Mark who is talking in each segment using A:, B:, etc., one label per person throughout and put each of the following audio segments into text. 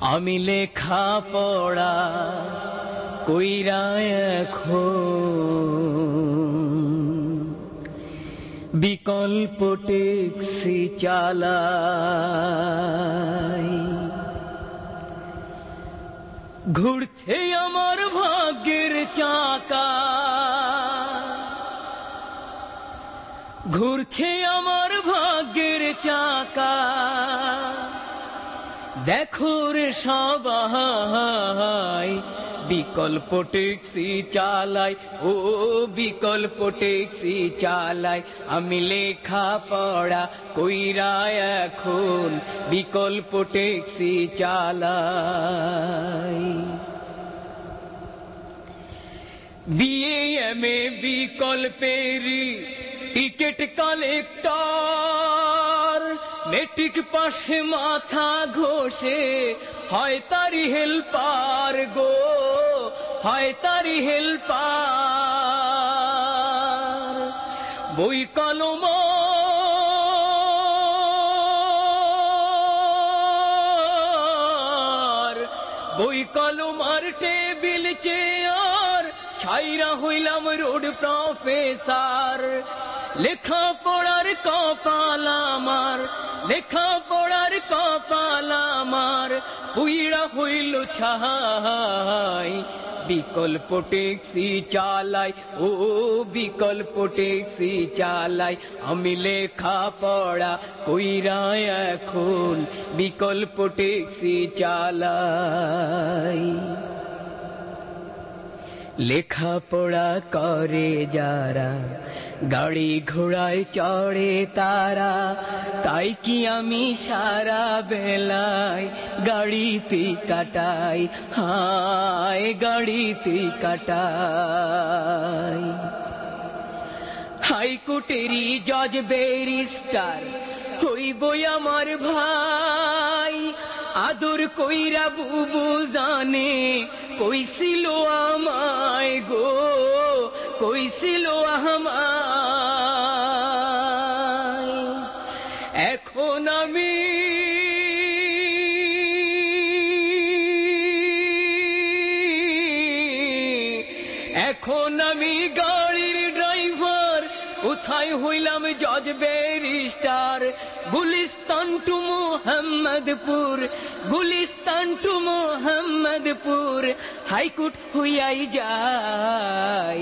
A: আমি লেখা পড়া কইরা এখন বিকল্প টেক্সি চালাই। ঘুরছে আমার ভাগ্যের চাকা। ঘুরছে আমার ভাগ্যের চাকা। দেখো রে সবাই বিকল্প ট্যাক্সি চালাই, ও বিকল্প ট্যাক্সি চালাই। আমি লেখা পড়া কইরা এখন বিকল্প ট্যাক্সি চালাই। বিএ এম এ বিকল্পেরি টিকেট কালেক্টর। মেট্রিক পাশে মাথা ঘষে, হয় তারি হেল্পার গো, হয় তারি হেল্পার। বই, কলম বই, কলম, আর টেবিল, চেয়ার ছাইরা হইলাম রোড প্রফেসর। লেখা পড়ার কপাল আমার লেখা পড়ার কপাল আমার। পুইড়া হইল ছাই, বিকল্প ট্যাক্সি চালাই, ও বিকল্প ট্যাক্সি চালাই। আমি লেখা পড়া কইরা এখন বিকল্প ট্যাক্সি চালাই। লেখাপড়া করে যারা, গাড়ি ঘোড়ায় চড়ে তারা, তাই কি আমি সারা বেলায় গাড়িতে কাটাই? হায়, গাড়িতে কাটাই। হাইকোর্টেরই জজ ব্যারিস্টার হইবই আমার ভাই, আদর কইরা বুবু জানে কইছিল আমায় গো, কইছিল আমায়, এখন আমি এখন আমি গাড়ির ড্রাইভার, কোথায় হইলাম জজ barrister? Gulistan to Mohammadpur, Gulistan to Mohammadpur high court হইয়াই যাই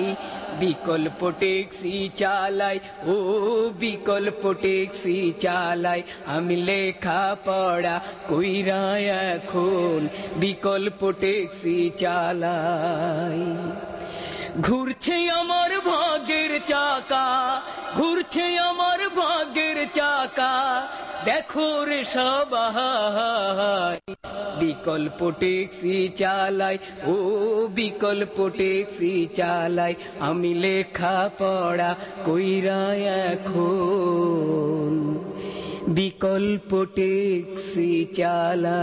A: বিকল্প ট্যাক্সি চালাই ও বিকল্প ট্যাক্সি চালাই আমি লেখা পড়া কইরা এখন বিকল্প ট্যাক্সি চালাই ঘুরছে আমার ভাগের চাকা ঘুরছে আমার ভাগের চাকা দেখো রে সবাই। বিকল্প ট্যাক্সি চালাই, ও বিকল্প ট্যাক্সি চালাই। আমি লেখা পড়া কইরা এখন। বিকল্প ট্যাক্সি চালা